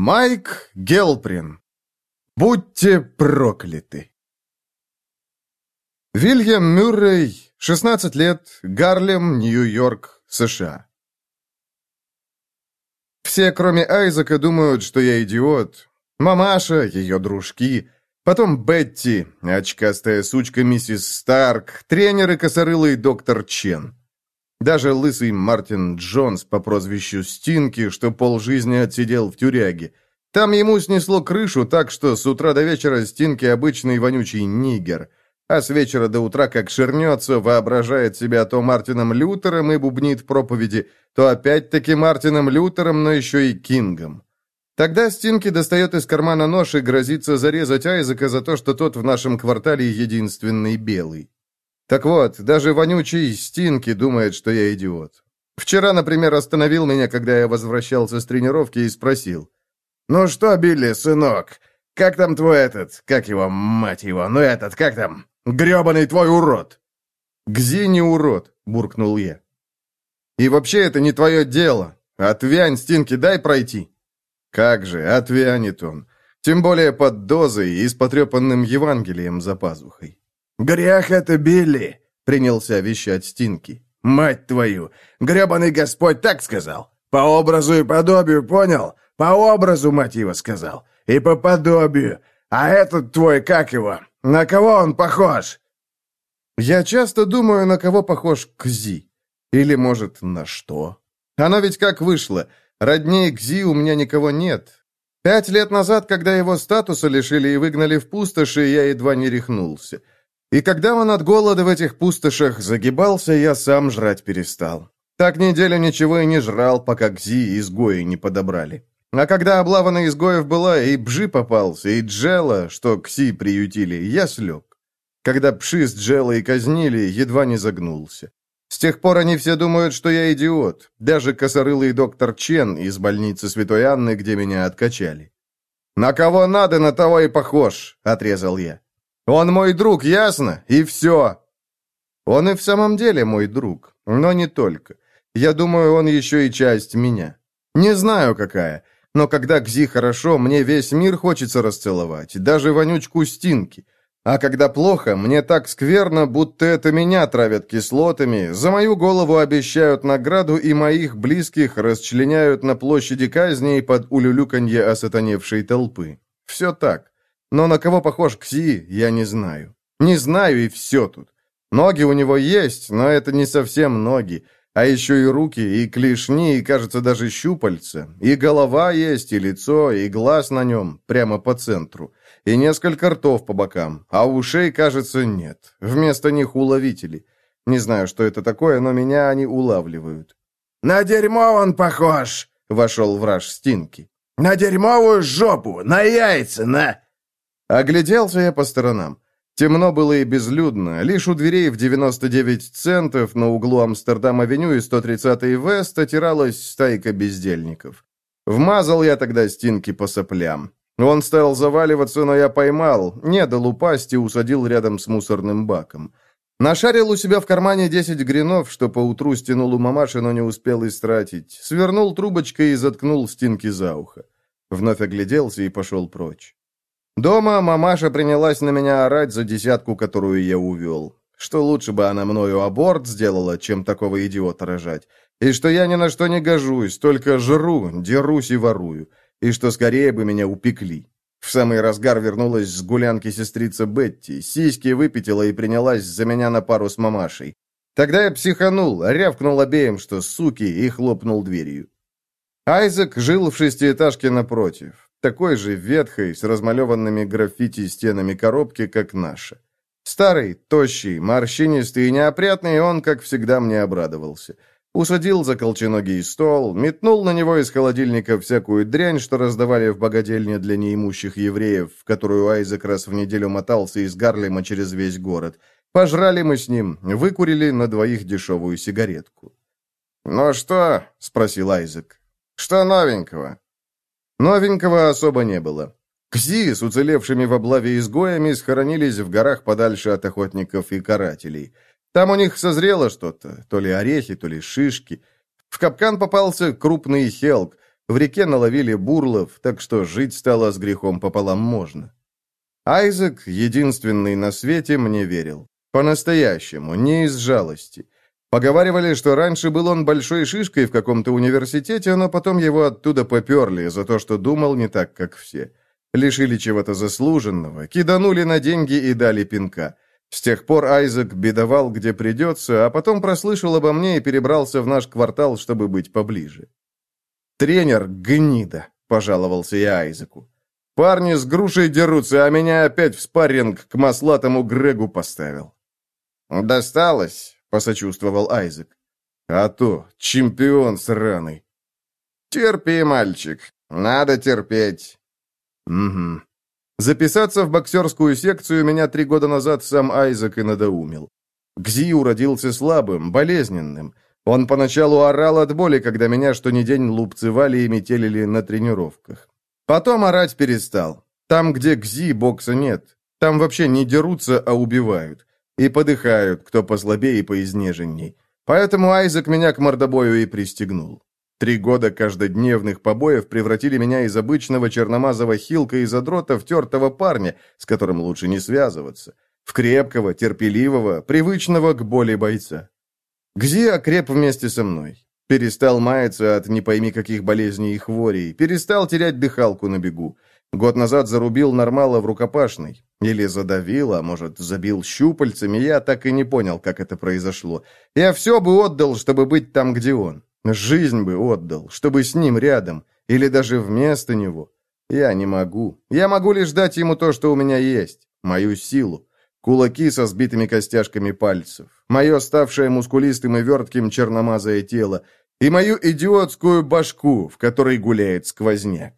Майк Гелприн. Будьте прокляты. Вильям Мюррей, 16 лет, Гарлем, Нью-Йорк, США. Все, кроме Айзека, думают, что я идиот. Мамаша, ее дружки, потом Бетти, очкастая сучка миссис Старк, тренер и косорылый доктор Чен. Даже лысый Мартин Джонс по прозвищу Стинки, что полжизни отсидел в тюряге. Там ему снесло крышу так, что с утра до вечера Стинки обычный вонючий нигер. А с вечера до утра, как ширнется, воображает себя то Мартином Лютером и бубнит проповеди, то опять-таки Мартином Лютером, но еще и Кингом. Тогда Стинки достает из кармана нож и грозится зарезать Айзека за то, что тот в нашем квартале единственный белый. Так вот, даже вонючий Стинки думает, что я идиот. Вчера, например, остановил меня, когда я возвращался с тренировки и спросил. «Ну что, Билли, сынок, как там твой этот, как его, мать его, ну этот, как там, гребаный твой урод?» «Гзи не урод», — буркнул я. «И вообще это не твое дело. Отвянь, Стинки, дай пройти». «Как же, отвянет он. Тем более под дозой и с потрепанным Евангелием за пазухой». «Грех это, Билли!» — принялся вещать Стинки. «Мать твою! Гребаный Господь так сказал! По образу и подобию, понял? По образу, мать его, сказал! И по подобию! А этот твой, как его? На кого он похож?» «Я часто думаю, на кого похож Кзи. Или, может, на что? Оно ведь как вышло. Роднее Кзи у меня никого нет. Пять лет назад, когда его статуса лишили и выгнали в пустоши, я едва не рехнулся». И когда он от голода в этих пустошах загибался, я сам жрать перестал. Так неделю ничего и не жрал, пока Гзи изгои не подобрали. А когда облава на изгоев была, и Бжи попался, и Джела, что Кси приютили, я слег. Когда Пши с Джелой казнили, едва не загнулся. С тех пор они все думают, что я идиот. Даже косорылый доктор Чен из больницы Святой Анны, где меня откачали. «На кого надо, на того и похож», — отрезал я. Он мой друг, ясно? И все. Он и в самом деле мой друг, но не только. Я думаю, он еще и часть меня. Не знаю, какая, но когда Гзи хорошо, мне весь мир хочется расцеловать, даже вонючку Стинки. А когда плохо, мне так скверно, будто это меня травят кислотами, за мою голову обещают награду и моих близких расчленяют на площади казни под улюлюканье осатаневшей толпы. Все так. Но на кого похож Кси, я не знаю. Не знаю, и все тут. Ноги у него есть, но это не совсем ноги. А еще и руки, и клешни, и, кажется, даже щупальца. И голова есть, и лицо, и глаз на нем, прямо по центру. И несколько ртов по бокам. А ушей, кажется, нет. Вместо них уловители. Не знаю, что это такое, но меня они улавливают. «На дерьмо он похож!» — вошел враж Стинки. «На дерьмовую жопу! На яйца! На...» Огляделся я по сторонам. Темно было и безлюдно. Лишь у дверей в 99 центов на углу Амстердам-авеню и 130-й Вест отиралась стайка бездельников. Вмазал я тогда стенки по соплям. Он стал заваливаться, но я поймал, не дал упасть и усадил рядом с мусорным баком. Нашарил у себя в кармане 10 гринов, что поутру стянул у мамаши, но не успел истратить. Свернул трубочкой и заткнул стенки за ухо. Вновь огляделся и пошел прочь. Дома мамаша принялась на меня орать за десятку, которую я увел. Что лучше бы она мною аборт сделала, чем такого идиота рожать. И что я ни на что не гожусь, только жру, дерусь и ворую. И что скорее бы меня упекли. В самый разгар вернулась с гулянки сестрица Бетти, сиськи выпятила и принялась за меня на пару с мамашей. Тогда я психанул, рявкнул обеим, что суки, и хлопнул дверью. Айзек жил в шестиэтажке напротив такой же ветхой, с размалеванными граффити стенами коробки, как наша. Старый, тощий, морщинистый и неопрятный, он, как всегда, мне обрадовался. Усадил за колченогий стол, метнул на него из холодильника всякую дрянь, что раздавали в богадельне для неимущих евреев, в которую Айзек раз в неделю мотался из Гарлема через весь город. Пожрали мы с ним, выкурили на двоих дешевую сигаретку. «Ну что?» — спросил Айзек. «Что новенького?» Новенького особо не было. Кзи с уцелевшими в облаве изгоями схоронились в горах подальше от охотников и карателей. Там у них созрело что-то, то ли орехи, то ли шишки. В капкан попался крупный хелк, В реке наловили бурлов, так что жить стало с грехом пополам можно. Айзек, единственный на свете, мне верил. По-настоящему, не из жалости. Поговаривали, что раньше был он большой шишкой в каком-то университете, но потом его оттуда поперли за то, что думал не так, как все. Лишили чего-то заслуженного, киданули на деньги и дали пинка. С тех пор Айзек бедовал, где придется, а потом прослышал обо мне и перебрался в наш квартал, чтобы быть поближе. «Тренер — гнида», — пожаловался я Айзеку. «Парни с грушей дерутся, а меня опять в спарринг к маслатому Грегу поставил». «Досталось», — посочувствовал Айзек. «А то, чемпион сраный». «Терпи, мальчик, надо терпеть». «Угу». Записаться в боксерскую секцию меня три года назад сам Айзек и надоумил. Гзиу родился слабым, болезненным — он поначалу орал от боли, когда меня что ни день лупцевали и метелили на тренировках. Потом орать перестал. Там, где гзи, бокса нет. Там вообще не дерутся, а убивают. И подыхают, кто послабее и поизнеженней. Поэтому Айзек меня к мордобою и пристегнул. Три года каждодневных побоев превратили меня из обычного черномазого хилка и задрота в тертого парня, с которым лучше не связываться, в крепкого, терпеливого, привычного к боли бойца. Гзи окреп вместе со мной. Перестал маяться от не пойми каких болезней и хворей. Перестал терять дыхалку на бегу. Год назад зарубил нормала в рукопашной. Или задавил, а может, забил щупальцами. Я так и не понял, как это произошло. Я все бы отдал, чтобы быть там, где он. Жизнь бы отдал, чтобы с ним рядом. Или даже вместо него. Я не могу. Я могу лишь дать ему то, что у меня есть. Мою силу. Кулаки со сбитыми костяшками пальцев, мое ставшее мускулистым и вертким черномазое тело и мою идиотскую башку, в которой гуляет сквозняк.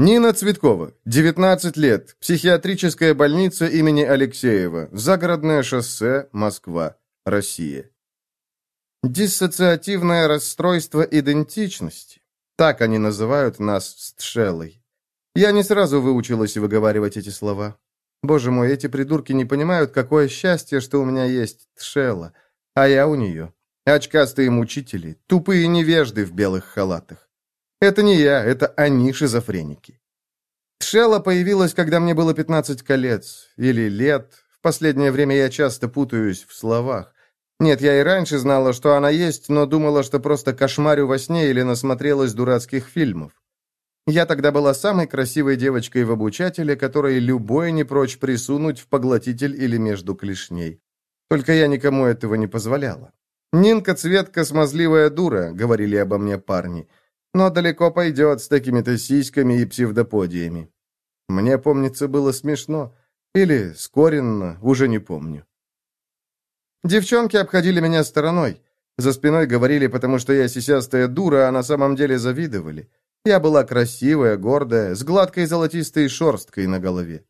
Нина Цветкова, 19 лет, психиатрическая больница имени Алексеева, загородное шоссе, Москва, Россия. Диссоциативное расстройство идентичности. Так они называют нас с Тшелой. Я не сразу выучилась выговаривать эти слова. Боже мой, эти придурки не понимают, какое счастье, что у меня есть Тшела, а я у нее. Очкастые мучители, тупые невежды в белых халатах. Это не я, это они шизофреники. Тшела появилась, когда мне было 15 колец, или лет. В последнее время я часто путаюсь в словах. Нет, я и раньше знала, что она есть, но думала, что просто кошмарю во сне или насмотрелась дурацких фильмов. Я тогда была самой красивой девочкой в обучателе, которой любой не прочь присунуть в поглотитель или между клешней. Только я никому этого не позволяла. «Нинка Цветка смазливая дура», — говорили обо мне парни. «Но далеко пойдет с такими-то сиськами и псевдоподиями». Мне, помнится, было смешно. Или скоренно, уже не помню. Девчонки обходили меня стороной. За спиной говорили, потому что я сисястая дура, а на самом деле завидовали. Я была красивая, гордая, с гладкой золотистой шерсткой на голове.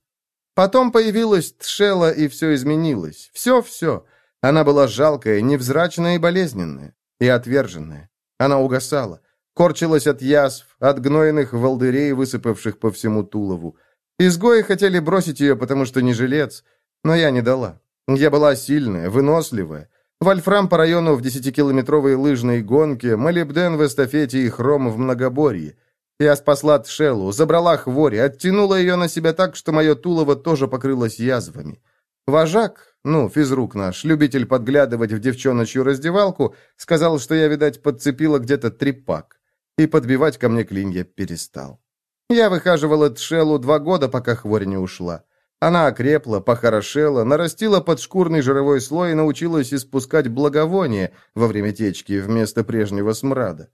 Потом появилась Тшела, и все изменилось. Все-все. Она была жалкая, невзрачная и болезненная. И отверженная. Она угасала. Корчилась от язв, от гнойных волдырей, высыпавших по всему Тулову. Изгои хотели бросить ее, потому что не жилец, но я не дала. Я была сильная, выносливая. Вольфрам по району в десятикилометровой лыжной гонке, молибден в эстафете и хром в многоборье. Я спасла Тшелу, забрала хвори, оттянула ее на себя так, что мое тулово тоже покрылось язвами. Вожак, ну, физрук наш, любитель подглядывать в девчоночью раздевалку, сказал, что я, видать, подцепила где-то трепак, и подбивать ко мне клинья перестал. Я выхаживала Тшелу два года, пока хворь не ушла. Она окрепла, похорошела, нарастила подшкурный жировой слой и научилась испускать благовоние во время течки вместо прежнего смрада.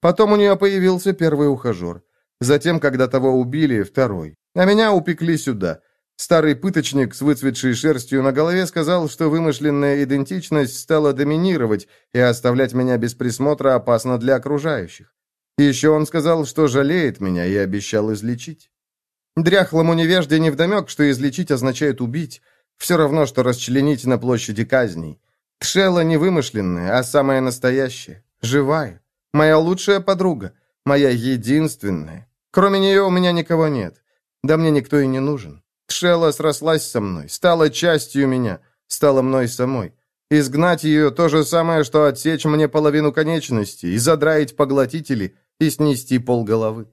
Потом у нее появился первый ухажер. Затем, когда того убили, второй. А меня упекли сюда. Старый пыточник с выцветшей шерстью на голове сказал, что вымышленная идентичность стала доминировать, и оставлять меня без присмотра опасно для окружающих. Еще он сказал, что жалеет меня и обещал излечить. Дряхлому невежде невдомек, что излечить означает убить. Все равно, что расчленить на площади казней. Тшела не вымышленная, а самая настоящая, живая. Моя лучшая подруга, моя единственная. Кроме нее у меня никого нет. Да мне никто и не нужен. Тшела срослась со мной, стала частью меня, стала мной самой. Изгнать ее – то же самое, что отсечь мне половину конечностей, и задраить поглотители, и снести полголовы.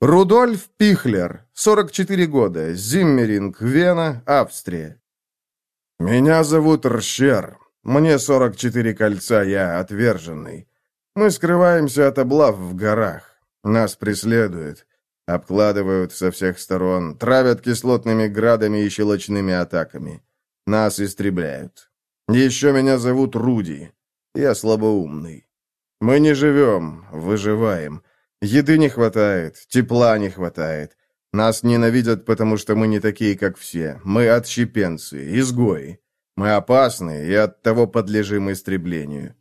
Рудольф Пихлер, 44 года, Зиммеринг, Вена, Австрия. «Меня зовут Рщер. Мне 44 кольца, я отверженный. Мы скрываемся от облав в горах. Нас преследуют. Обкладывают со всех сторон, травят кислотными градами и щелочными атаками. Нас истребляют. Еще меня зовут Руди. Я слабоумный. Мы не живем, выживаем. Еды не хватает, тепла не хватает. Нас ненавидят, потому что мы не такие, как все. Мы отщепенцы, изгои. Мы опасны и оттого подлежим истреблению.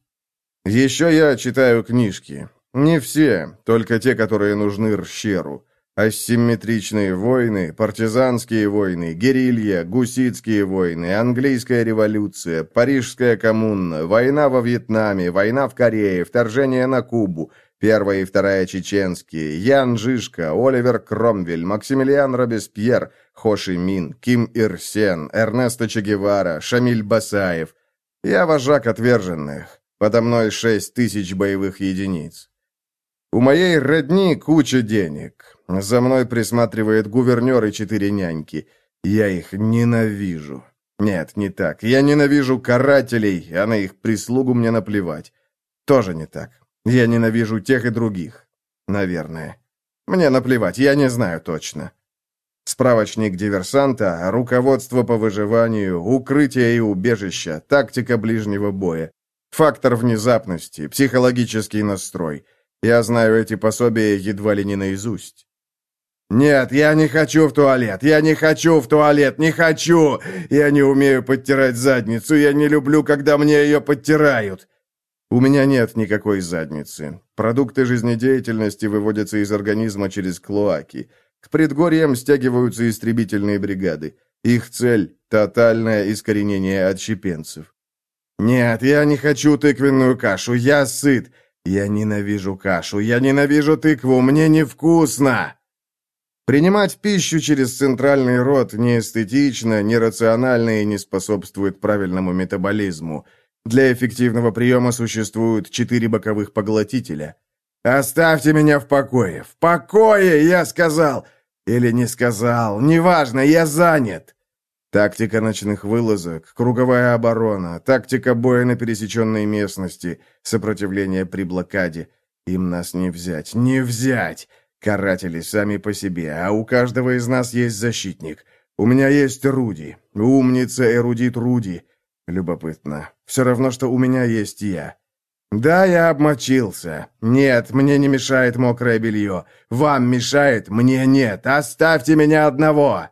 Еще я читаю книжки. Не все, только те, которые нужны Рщеру. Асимметричные войны, партизанские войны, герилья, гуситские войны, английская революция, парижская коммуна, война во Вьетнаме, война в Корее, вторжение на Кубу, первая и вторая чеченские, Ян Жишка, Оливер Кромвель, Максимилиан Робеспьер, Хо Ши Мин, Ким Ир Сен, Эрнесто Че Гевара, Шамиль Басаев. Я вожак отверженных. Подо мной шесть тысяч боевых единиц. У моей родни куча денег. За мной присматривает гувернер и четыре няньки. Я их ненавижу. Нет, не так. Я ненавижу карателей, а на их прислугу мне наплевать. Тоже не так. Я ненавижу тех и других. Наверное. Мне наплевать, я не знаю точно. Справочник диверсанта, руководство по выживанию, укрытие и убежище, тактика ближнего боя. Фактор внезапности, психологический настрой. Я знаю эти пособия едва ли не наизусть. «Нет, я не хочу в туалет! Я не хочу в туалет! Не хочу! Я не умею подтирать задницу! Я не люблю, когда мне ее подтирают!» У меня нет никакой задницы. Продукты жизнедеятельности выводятся из организма через клоаки. К предгорьям стягиваются истребительные бригады. Их цель – тотальное искоренение отщепенцев. «Нет, я не хочу тыквенную кашу, я сыт. Я ненавижу кашу, я ненавижу тыкву, мне невкусно!» Принимать пищу через центральный рот неэстетично, нерационально и не способствует правильному метаболизму. Для эффективного приема существуют четыре боковых поглотителя. «Оставьте меня в покое! В покое, я сказал! Или не сказал, неважно, я занят!» Тактика ночных вылазок, круговая оборона, тактика боя на пересеченной местности, сопротивление при блокаде. Им нас не взять, не взять! Каратели сами по себе, а у каждого из нас есть защитник. У меня есть Руди, умница эрудит Руди. Любопытно. Все равно, что у меня есть я. Да, я обмочился. Нет, мне не мешает мокрое белье. Вам мешает, мне нет. Оставьте меня одного.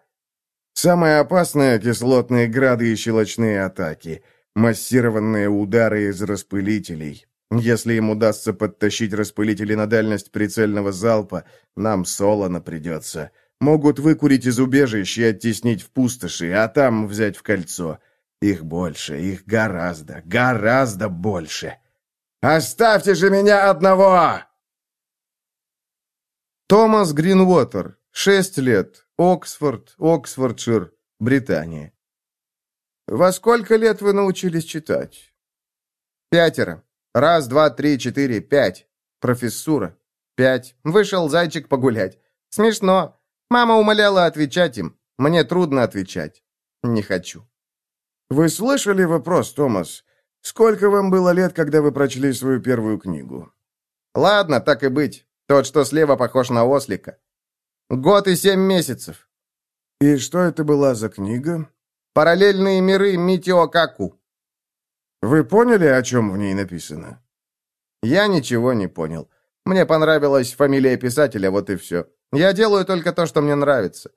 Самое опасное — кислотные грады и щелочные атаки. Массированные удары из распылителей. Если им удастся подтащить распылители на дальность прицельного залпа, нам солоно придется. Могут выкурить из убежищ и оттеснить в пустоши, а там взять в кольцо. Их больше, их гораздо, гораздо больше. «Оставьте же меня одного!» Томас Гринвотер, шесть лет, Оксфорд, Оксфордшир, Британия. Во сколько лет вы научились читать? Пятеро. Раз, два, три, четыре, пять. Профессура. Пять. Вышел зайчик погулять. Смешно. Мама умоляла отвечать им. Мне трудно отвечать. Не хочу. Вы слышали вопрос, Томас? Сколько вам было лет, когда вы прочли свою первую книгу? Ладно, так и быть. Тот, что слева, похож на ослика. Год и семь месяцев. И что это была за книга? Параллельные миры Митио Каку. Вы поняли, о чем в ней написано? Я ничего не понял. Мне понравилась фамилия писателя, вот и все. Я делаю только то, что мне нравится.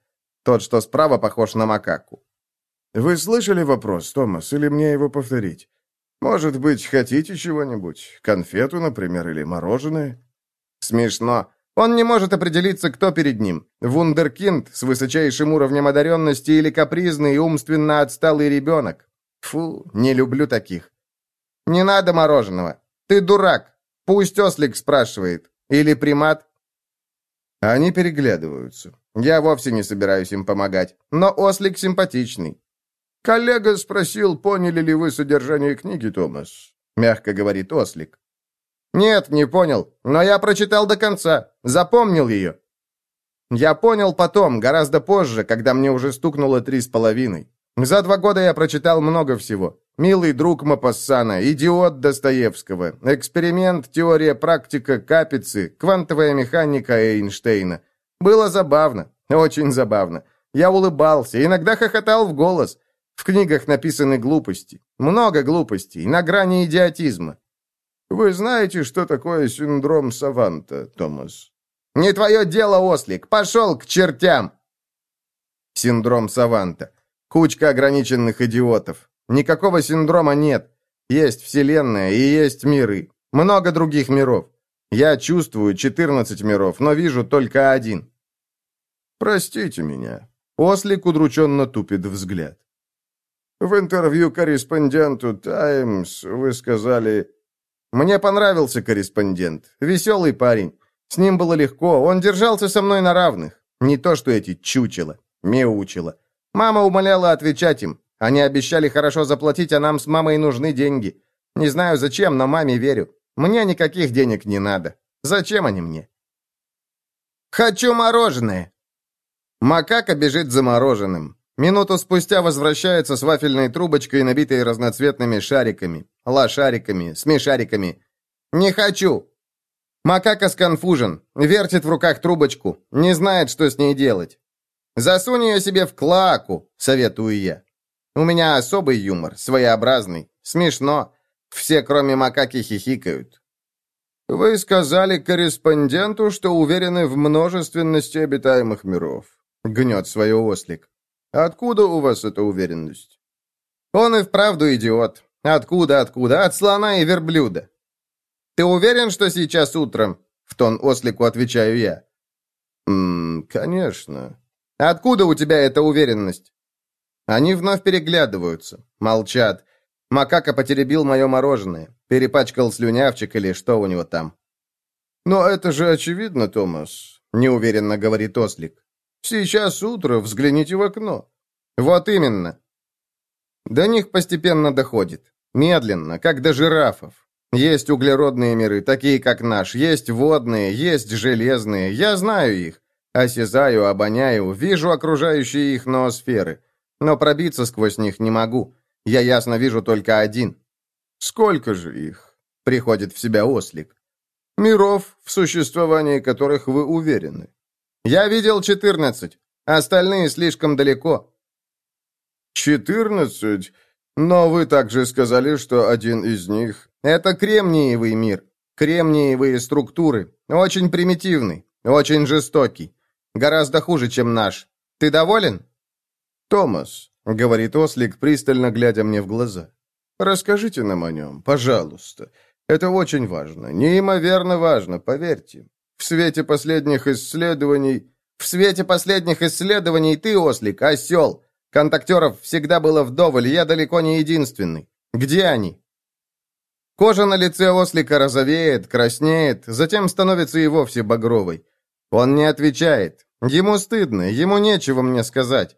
Тот, что справа, похож на макаку. Вы слышали вопрос, Томас, или мне его повторить? Может быть, хотите чего-нибудь? Конфету, например, или мороженое? Смешно. Он не может определиться, кто перед ним. Вундеркинд с высочайшим уровнем одаренности или капризный и умственно отсталый ребенок. Фу, не люблю таких. Не надо мороженого. Ты дурак. Пусть ослик спрашивает. Или примат. Они переглядываются. Я вовсе не собираюсь им помогать. Но ослик симпатичный. Коллега спросил, поняли ли вы содержание книги, Томас? Мягко говорит Ослик. Нет, не понял, но я прочитал до конца, запомнил ее. Я понял потом, гораздо позже, когда мне уже стукнуло три с половиной. За два года я прочитал много всего. «Милый друг Мапассана», «Идиот» Достоевского, «Эксперимент», «Теория, практика», «Капицы», «Квантовая механика» Эйнштейна. Было забавно, очень забавно. Я улыбался, иногда хохотал в голос. В книгах написаны глупости. Много глупостей, на грани идиотизма. Вы знаете, что такое синдром Саванта, Томас? Не твое дело, ослик. Пошел к чертям. Синдром Саванта. Кучка ограниченных идиотов. Никакого синдрома нет. Есть Вселенная и есть миры. Много других миров. Я чувствую 14 миров, но вижу только один. Простите меня. Ослик удрученно тупит взгляд. В интервью корреспонденту «Таймс» вы сказали... Мне понравился корреспондент. Веселый парень. С ним было легко. Он держался со мной на равных. Не то, что эти чучела, мяучила. Мама умоляла отвечать им. Они обещали хорошо заплатить, а нам с мамой нужны деньги. Не знаю зачем, но маме верю. Мне никаких денег не надо. Зачем они мне? «Хочу мороженое!» Макака бежит за мороженым. Минуту спустя возвращается с вафельной трубочкой, набитой разноцветными шариками, лошариками, смешариками. «Не хочу!» Макака сконфужен, вертит в руках трубочку, не знает, что с ней делать. «Засунь ее себе в клаку», — советую я. У меня особый юмор, своеобразный, смешно. Все, кроме макаки, хихикают. Вы сказали корреспонденту, что уверены в множественности обитаемых миров. Гнет свое ослик. Откуда у вас эта уверенность? Он и вправду идиот. Откуда, откуда? От слона и верблюда. Ты уверен, что сейчас утром? В тон ослику отвечаю я. «Ммм, конечно. Откуда у тебя эта уверенность?» Они вновь переглядываются, молчат. Макака потеребил мое мороженое, перепачкал слюнявчик или что у него там. «Но это же очевидно, Томас», — неуверенно говорит Ослик. «Сейчас утро, взгляните в окно». «Вот именно». До них постепенно доходит. Медленно, как до жирафов. Есть углеродные миры, такие как наш, есть водные, есть железные. Я знаю их. Осязаю, обоняю, вижу окружающие их ноосферы. Но пробиться сквозь них не могу. Я ясно вижу только один. Сколько же их? Приходит в себя ослик. Миров, в существовании которых вы уверены. Я видел четырнадцать. Остальные слишком далеко. Четырнадцать? Но вы также сказали, что один из них... Это кремниевый мир. Кремниевые структуры. Очень примитивный. Очень жестокий. Гораздо хуже, чем наш. Ты доволен? «Томас», — говорит Ослик, пристально глядя мне в глаза, — «расскажите нам о нем, пожалуйста. Это очень важно, неимоверно важно, поверьте. В свете последних исследований...» «В свете последних исследований ты, Ослик, осел. Контактеров всегда было вдоволь, я далеко не единственный. Где они?» Кожа на лице ослика розовеет, краснеет, затем становится и вовсе багровой. Он не отвечает. Ему стыдно, ему нечего мне сказать.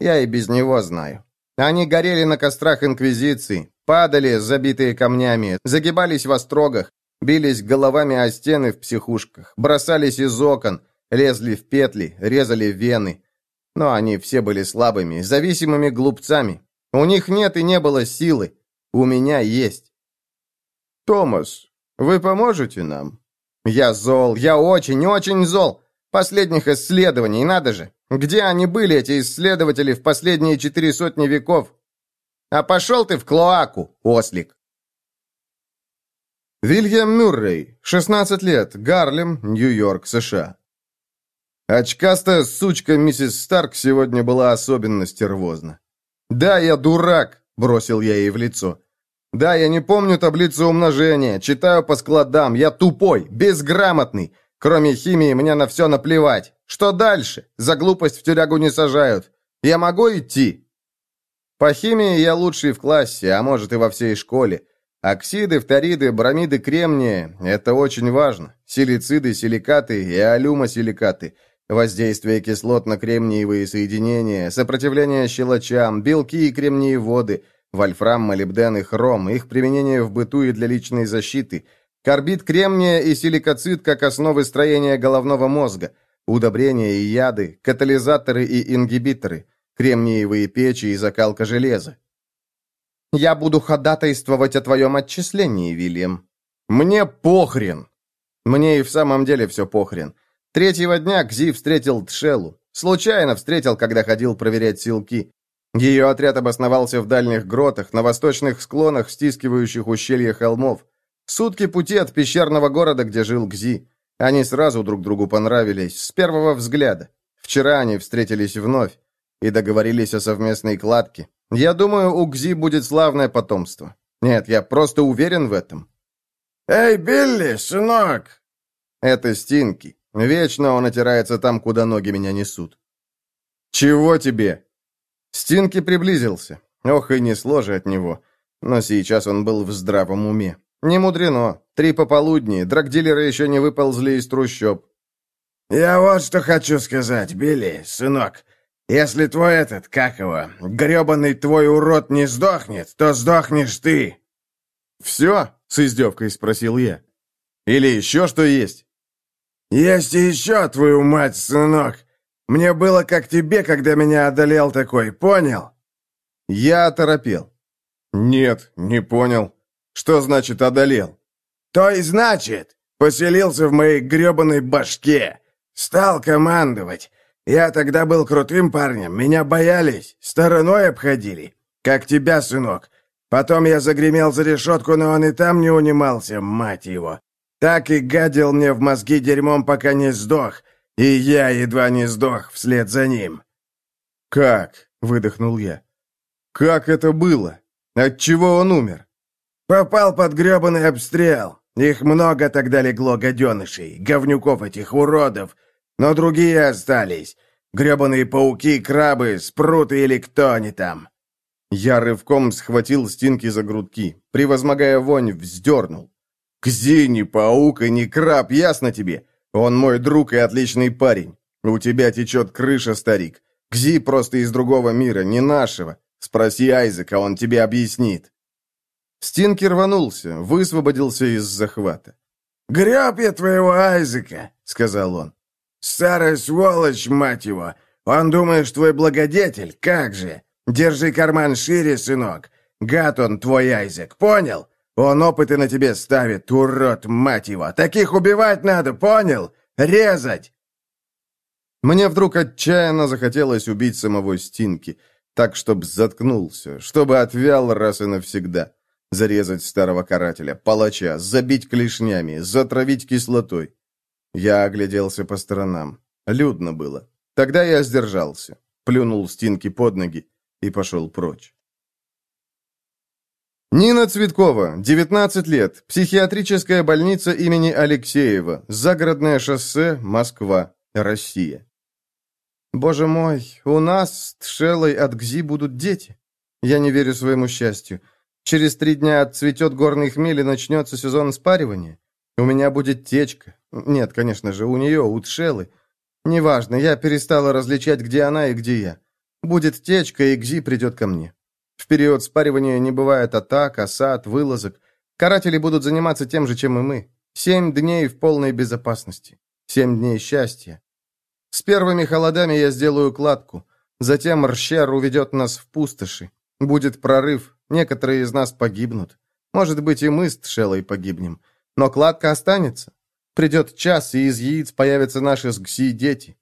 Я и без него знаю. Они горели на кострах Инквизиции, падали, забитые камнями, загибались в острогах, бились головами о стены в психушках, бросались из окон, лезли в петли, резали вены. Но они все были слабыми, зависимыми глупцами. У них нет и не было силы. У меня есть. «Томас, вы поможете нам?» «Я зол, я очень-очень зол. Последних исследований, надо же. Где они были, эти исследователи, в последние четыре сотни веков? А пошел ты в клоаку, ослик!» Вильям Мюррей, 16 лет, Гарлем, Нью-Йорк, США. Очкастая сучка миссис Старк сегодня была особенно стервозна. «Да, я дурак», — бросил я ей в лицо. «Да, я не помню таблицу умножения, читаю по складам, я тупой, безграмотный, Кроме химии мне на все наплевать. Что дальше? За глупость в тюрягу не сажают. Я могу идти?» По химии я лучший в классе, а может и во всей школе. Оксиды, фториды, бромиды кремния – это очень важно. Силициды, силикаты и алюмосиликаты. Воздействие кислот на кремниевые соединения, сопротивление щелочам, белки и кремниеводы, вольфрам, молибден и хром, их применение в быту и для личной защиты, карбид кремния и силикоцит как основы строения головного мозга, удобрения и яды, катализаторы и ингибиторы, кремниевые печи и закалка железа. «Я буду ходатайствовать о твоем отчислении, Вильям». «Мне похрен!» Мне и в самом деле все похрен. Третьего дня Кзи встретил Тшелу. Случайно встретил, когда ходил проверять силки. Ее отряд обосновался в дальних гротах, на восточных склонах, стискивающих ущелья холмов. Сутки пути от пещерного города, где жил Гзи. Они сразу друг другу понравились, с первого взгляда. Вчера они встретились вновь и договорились о совместной кладке. Я думаю, у Гзи будет славное потомство. Нет, я просто уверен в этом. «Эй, Билли, сынок!» Это Стинки. Вечно он отирается там, куда ноги меня несут. «Чего тебе?» Стинки приблизился. Ох, и несло же от него. Но сейчас он был в здравом уме. Не мудрено. Три пополудни, драгдилеры еще не выползли из трущоб. «Я вот что хочу сказать, Билли, сынок. Если твой этот, как его, гребаный твой урод не сдохнет, то сдохнешь ты». «Все?» — с издевкой спросил я. «Или еще что есть?» «Есть и еще, твою мать, сынок. Мне было как тебе, когда меня одолел такой, понял?» Я оторопел. «Нет, не понял. Что значит одолел?» «То и значит, поселился в моей гребаной башке. Стал командовать. Я тогда был крутым парнем, меня боялись, стороной обходили. Как тебя, сынок. Потом я загремел за решетку, но он и там не унимался, мать его. Так и гадил мне в мозги дерьмом, пока не сдох, и я едва не сдох вслед за ним». «Как?» — выдохнул я. «Как это было? Отчего он умер?» «Попал под гребаный обстрел. Их много тогда легло, гаденышей, говнюков этих уродов, но другие остались. Гребаные пауки, крабы, спруты или кто они там». Я рывком схватил Стинки за грудки, превозмогая вонь, вздернул. «Кзи не паук и не краб, ясно тебе? Он мой друг и отличный парень. У тебя течет крыша, старик. Кзи просто из другого мира, не нашего. Спроси Айзека, он тебе объяснит». Стинки рванулся, высвободился из захвата. «Греб я твоего Айзека», — сказал он. «Старая сволочь, мать его! Он думает, что твой благодетель, как же! Держи карман шире, сынок! Гад он твой Айзек, понял? Он опыты на тебе ставит, урод, мать его! Таких убивать надо, понял? Резать!» Мне вдруг отчаянно захотелось убить самого Стинки, так, чтобы заткнулся, чтобы отвял раз и навсегда. Зарезать старого карателя, палача, забить клешнями, затравить кислотой. Я огляделся по сторонам. Людно было. Тогда я сдержался, плюнул Стинки под ноги и пошел прочь. Нина Цветкова, 19 лет, психиатрическая больница имени Алексеева, загородное шоссе, Москва, Россия. Боже мой, у нас с Тшелой от ГЗИ будут дети. Я не верю своему счастью. Через три дня отцветет горный хмель и начнется сезон спаривания. У меня будет течка. Нет, конечно же, у нее, у Тшелы. Неважно, я перестала различать, где она и где я. Будет течка, и ГЗИ придет ко мне. В период спаривания не бывает атак, осад, вылазок. Каратели будут заниматься тем же, чем и мы. Семь дней в полной безопасности. Семь дней счастья. С первыми холодами я сделаю кладку. Затем Рщер уведет нас в пустоши. Будет прорыв. Некоторые из нас погибнут. Может быть, и мы с Тшелой погибнем. Но кладка останется. Придет час, и из яиц появятся наши с Гси дети.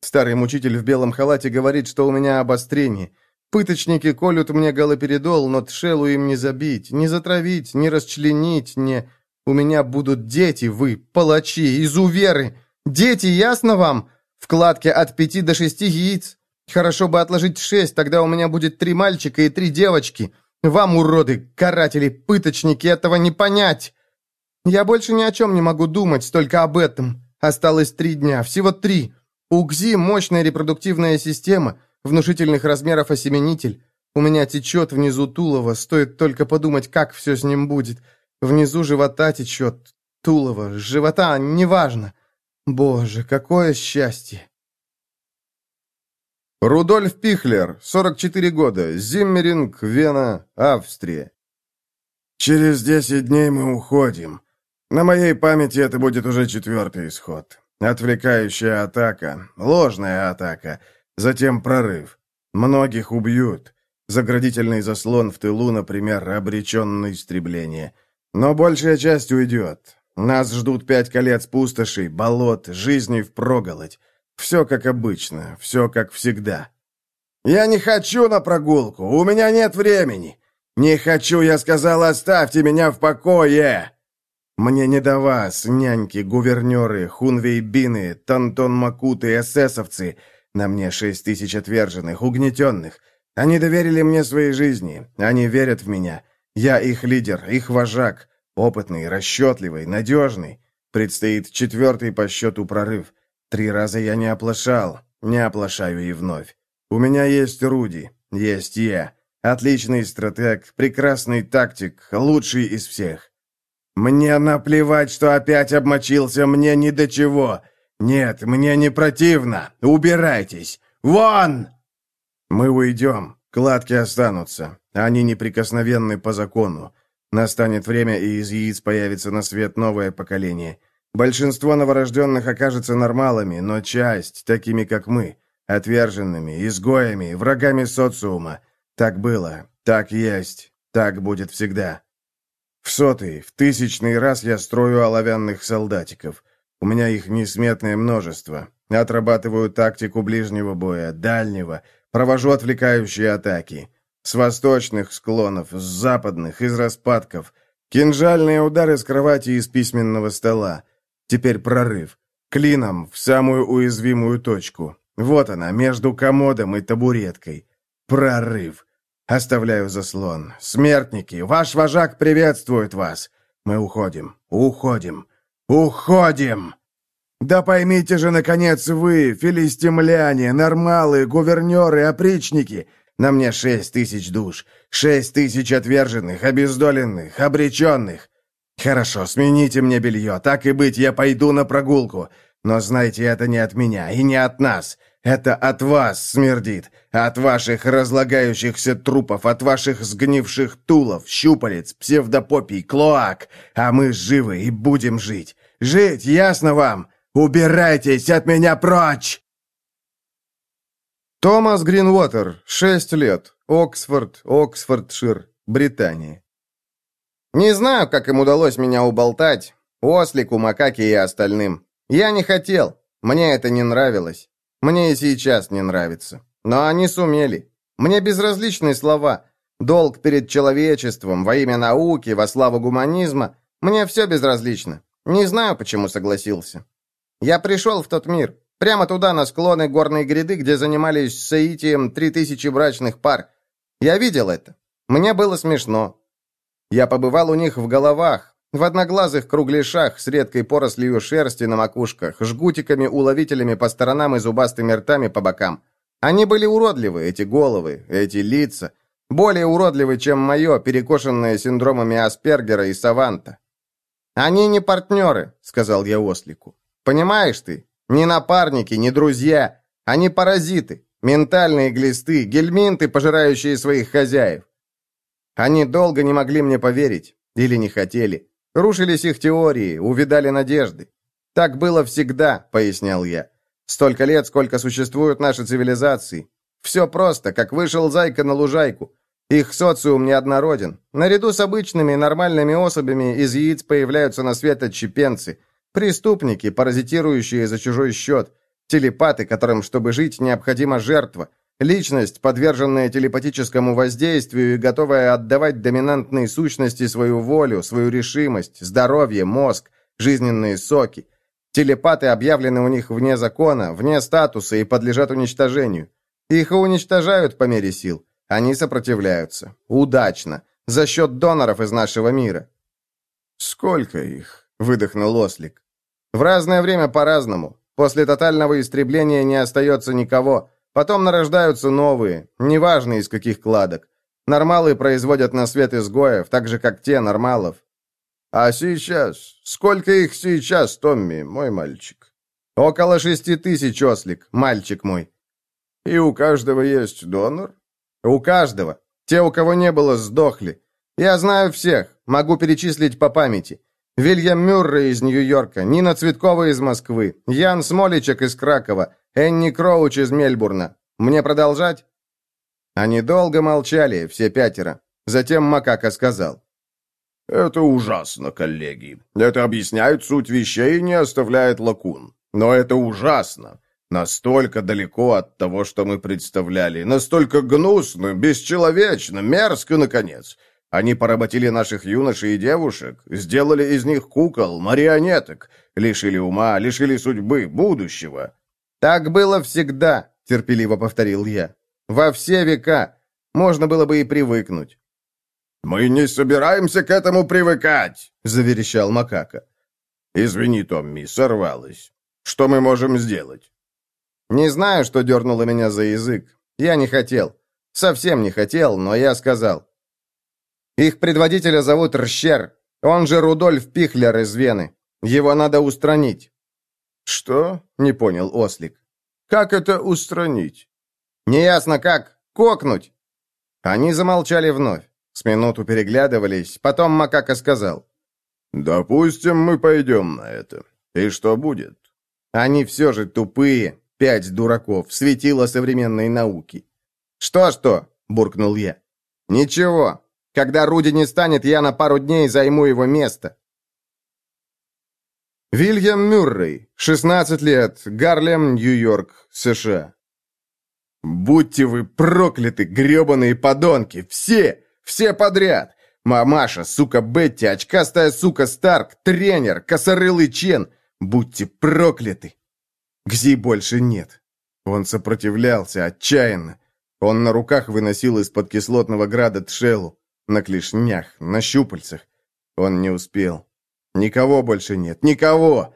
Старый мучитель в белом халате говорит, что у меня обострение. Пыточники колют мне галоперидол, но тшелу им не забить, не затравить, не расчленить, не... У меня будут дети, вы, палачи, изуверы. Дети, ясно вам? В кладке от пяти до шести яиц. Хорошо бы отложить шесть, тогда у меня будет три мальчика и три девочки. Вам, уроды, каратели, пыточники, этого не понять. Я больше ни о чем не могу думать, только об этом. Осталось три дня, всего три. У ГЗИ мощная репродуктивная система — внушительных размеров осеменитель. У меня течет внизу тулова, стоит только подумать, как все с ним будет. Внизу живота течет, тулова, живота, неважно. Боже, какое счастье! Рудольф Пихлер, 44 года, Зиммеринг, Вена, Австрия. «Через десять дней мы уходим. На моей памяти это будет уже четвертый исход. Отвлекающая атака, ложная атака, затем прорыв. Многих убьют. Заградительный заслон в тылу, например, обречен на истребление. Но большая часть уйдет. Нас ждут пять колец пустошей, болот, жизни впроголодь. Все как обычно, все как всегда. «Я не хочу на прогулку, у меня нет времени. Не хочу, я сказал, оставьте меня в покое!» Мне не до вас, няньки, гувернеры, хунвейбины, тантон-макуты, эсэсовцы. На мне шесть тысяч отверженных, угнетенных. Они доверили мне свои жизни. Они верят в меня. Я их лидер, их вожак. Опытный, расчетливый, надежный. Предстоит четвертый по счету прорыв. Три раза я не оплошал. Не оплошаю и вновь. У меня есть Руди. Есть я. Отличный стратег, прекрасный тактик, лучший из всех. «Мне наплевать, что опять обмочился, мне ни до чего. Нет, мне не противно. Убирайтесь. Вон!» «Мы уйдем. Кладки останутся. Они неприкосновенны по закону. Настанет время, и из яиц появится на свет новое поколение. Большинство новорожденных окажется нормалами, но часть, такими как мы, отверженными, изгоями, врагами социума. Так было, так есть, так будет всегда. В сотый, в тысячный раз я строю оловянных солдатиков. У меня их несметное множество. Отрабатываю тактику ближнего боя, дальнего, провожу отвлекающие атаки. С восточных склонов, с западных, из распадков. Кинжальные удары с кровати и с письменного стола. Теперь прорыв. Клином в самую уязвимую точку. Вот она, между комодом и табуреткой. Прорыв. Оставляю заслон. Смертники, ваш вожак приветствует вас. Мы уходим, уходим, уходим. Да поймите же, наконец, вы, филистимляне, нормалы, гувернеры, опричники. На мне шесть тысяч душ, шесть тысяч отверженных, обездоленных, обреченных. Хорошо, смените мне белье, так и быть, я пойду на прогулку. Но знайте, это не от меня и не от нас. Это от вас смердит, от ваших разлагающихся трупов, от ваших сгнивших тулов, щупалец, псевдопопий, клоак. А мы живы и будем жить. Жить, ясно вам? Убирайтесь от меня прочь!» Томас Гринвотер, 6 лет, Оксфорд, Оксфордшир, Британия. Не знаю, как им удалось меня уболтать, Ослику, Макаке и остальным. Я не хотел, мне это не нравилось. Мне и сейчас не нравится. Но они сумели. Мне безразличны слова. Долг перед человечеством, во имя науки, во славу гуманизма. Мне все безразлично. Не знаю, почему согласился. Я пришел в тот мир. Прямо туда, на склоны горной гряды, где занимались соитием три тысячи брачных пар. Я видел это. Мне было смешно. Я побывал у них в головах, в одноглазых кругляшах с редкой порослью шерсти на макушках, жгутиками-уловителями по сторонам и зубастыми ртами по бокам. Они были уродливы, эти головы, эти лица. Более уродливы, чем мое, перекошенное синдромами Аспергера и Саванта. «Они не партнеры», — сказал я ослику. «Понимаешь ты? Не напарники, не друзья. Они паразиты, ментальные глисты, гельминты, пожирающие своих хозяев. Они долго не могли мне поверить. Или не хотели. Рушились их теории, увидали надежды. Так было всегда, пояснял я. Столько лет, сколько существуют наши цивилизации. Все просто, как вышел зайка на лужайку. Их социум неоднороден. Наряду с обычными нормальными особями из яиц появляются на свет отщепенцы. Преступники, паразитирующие за чужой счет. Телепаты, которым, чтобы жить, необходима жертва. Личность, подверженная телепатическому воздействию и готовая отдавать доминантной сущности свою волю, свою решимость, здоровье, мозг, жизненные соки. Телепаты объявлены у них вне закона, вне статуса и подлежат уничтожению. Их уничтожают по мере сил. Они сопротивляются. Удачно. За счет доноров из нашего мира. «Сколько их?» — выдохнул Ослик. «В разное время по-разному. После тотального истребления не остается никого. Потом нарождаются новые, неважно из каких кладок. Нормалы производят на свет изгоев, так же, как те нормалов. А сейчас? Сколько их сейчас, Томми, мой мальчик? Около шести тысяч, ослик, мальчик мой. И у каждого есть донор? У каждого. Те, у кого не было, сдохли. Я знаю всех, могу перечислить по памяти. Вильям Мюррей из Нью-Йорка, Нина Цветкова из Москвы, Ян Смоличек из Кракова, Энни Кроуч из Мельбурна. Мне продолжать?» Они долго молчали, все пятеро. Затем Макака сказал. «Это ужасно, коллеги. Это объясняет суть вещей и не оставляет лакун. Но это ужасно. Настолько далеко от того, что мы представляли. Настолько гнусно, бесчеловечно, мерзко, наконец. Они поработили наших юношей и девушек, сделали из них кукол, марионеток, лишили ума, лишили судьбы, будущего. «Так было всегда», — терпеливо повторил я. «Во все века. Можно было бы и привыкнуть». «Мы не собираемся к этому привыкать», — заверещал Макака. «Извини, Томми, сорвалась. Что мы можем сделать?» «Не знаю, что дернуло меня за язык. Я не хотел. Совсем не хотел, но я сказал. Их предводителя зовут Рщер. Он же Рудольф Пихлер из Вены. Его надо устранить». «Что?» — не понял Ослик. «Как это устранить?» «Неясно как. Кокнуть». Они замолчали вновь. С минуту переглядывались. Потом Макака сказал. «Допустим, мы пойдем на это. И что будет?» «Они все же тупые. Пять дураков. Светило современной науки». «Что-что?» — буркнул я. «Ничего. Когда Руди не станет, я на пару дней займу его место». Вильям Мюррей, 16 лет, Гарлем, Нью-Йорк, США. «Будьте вы прокляты, гребаные подонки! Все! Все подряд! Мамаша, сука Бетти, очкастая сука Старк, тренер, косорылый Чен! Будьте прокляты!» Гзи больше нет. Он сопротивлялся отчаянно. Он на руках выносил из-под кислотного града Тшелу. На клешнях, на щупальцах. Он не успел. Никого больше нет, никого!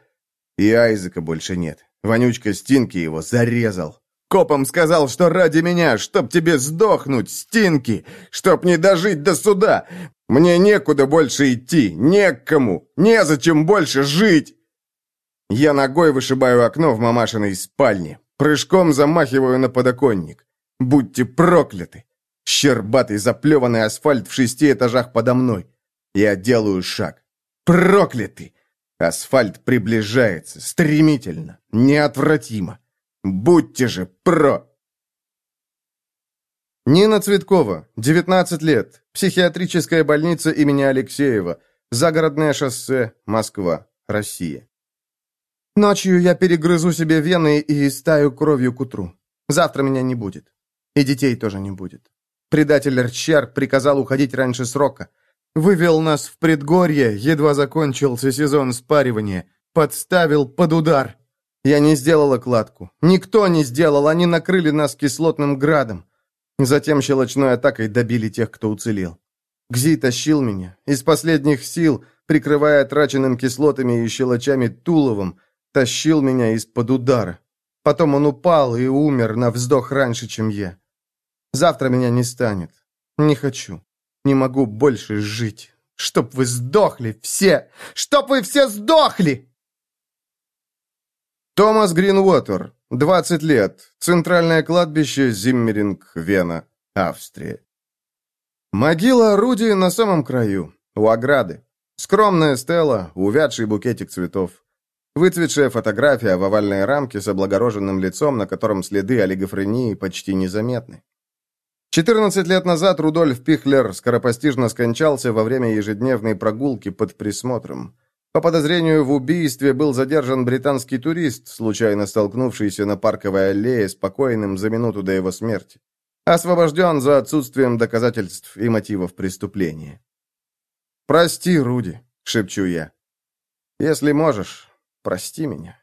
И Айзека больше нет. Вонючка Стинки его зарезал. Копом сказал, что ради меня, чтоб тебе сдохнуть, Стинки, чтоб не дожить до суда. Мне некуда больше идти, не к кому, незачем больше жить. Я ногой вышибаю окно в мамашиной спальне, прыжком замахиваю на подоконник. Будьте прокляты! Щербатый заплеванный асфальт в шести этажах подо мной. Я делаю шаг. Проклятый! Асфальт приближается, стремительно, неотвратимо. Будьте же про... Нина Цветкова, 19 лет, психиатрическая больница имени Алексеева, загородное шоссе, Москва, Россия. Ночью я перегрызу себе вены и стаю кровью к утру. Завтра меня не будет. И детей тоже не будет. Предатель Рчар приказал уходить раньше срока. Вывел нас в предгорье, едва закончился сезон спаривания. Подставил под удар. Я не сделала кладку. Никто не сделал, они накрыли нас кислотным градом. Затем щелочной атакой добили тех, кто уцелел. Гзи тащил меня. Из последних сил, прикрывая траченным кислотами и щелочами туловом, тащил меня из-под удара. Потом он упал и умер на вздох раньше, чем я. Завтра меня не станет. Не хочу. Не могу больше жить. Чтоб вы сдохли все! Чтоб вы все сдохли!» Томас Гринвотер, 20 лет, центральное кладбище Зиммеринг, Вена, Австрия. Могила Руди на самом краю, у ограды. Скромная стела, увядший букетик цветов. Выцветшая фотография в овальной рамке с облагороженным лицом, на котором следы олигофрении почти незаметны. 14 лет назад Рудольф Пихлер скоропостижно скончался во время ежедневной прогулки под присмотром. По подозрению в убийстве был задержан британский турист, случайно столкнувшийся на парковой аллее с покойным за минуту до его смерти. Освобожден за отсутствием доказательств и мотивов преступления. «Прости, Руди», — шепчу я. «Если можешь, прости меня».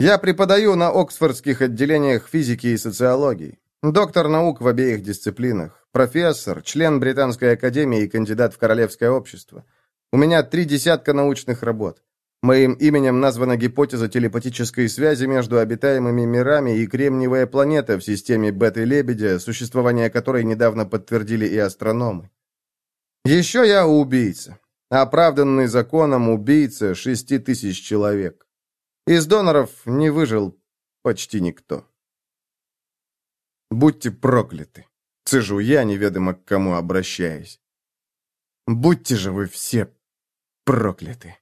Я преподаю на Оксфордских отделениях физики и социологии. Доктор наук в обеих дисциплинах, профессор, член Британской академии и кандидат в Королевское общество. У меня три десятка научных работ. Моим именем названа гипотеза телепатической связи между обитаемыми мирами и кремниевая планета в системе Беты-Лебедя, существование которой недавно подтвердили и астрономы. Еще я убийца. Оправданный законом убийца шести тысяч человек. Из доноров не выжил почти никто. Будьте прокляты. Цежу я, неведомо к кому обращаясь. Будьте же вы все прокляты.